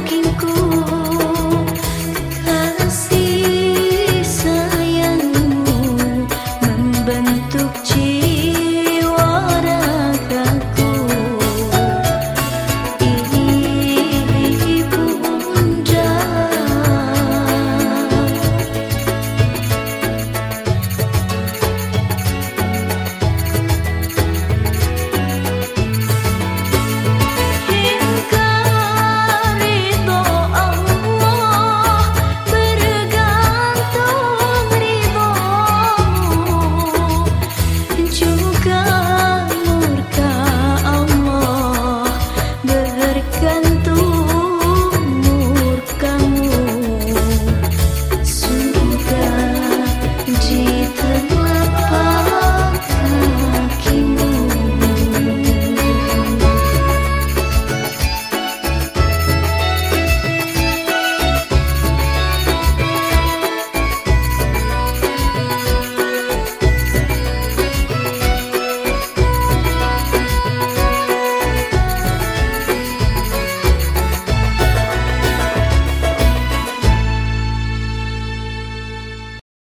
looking good.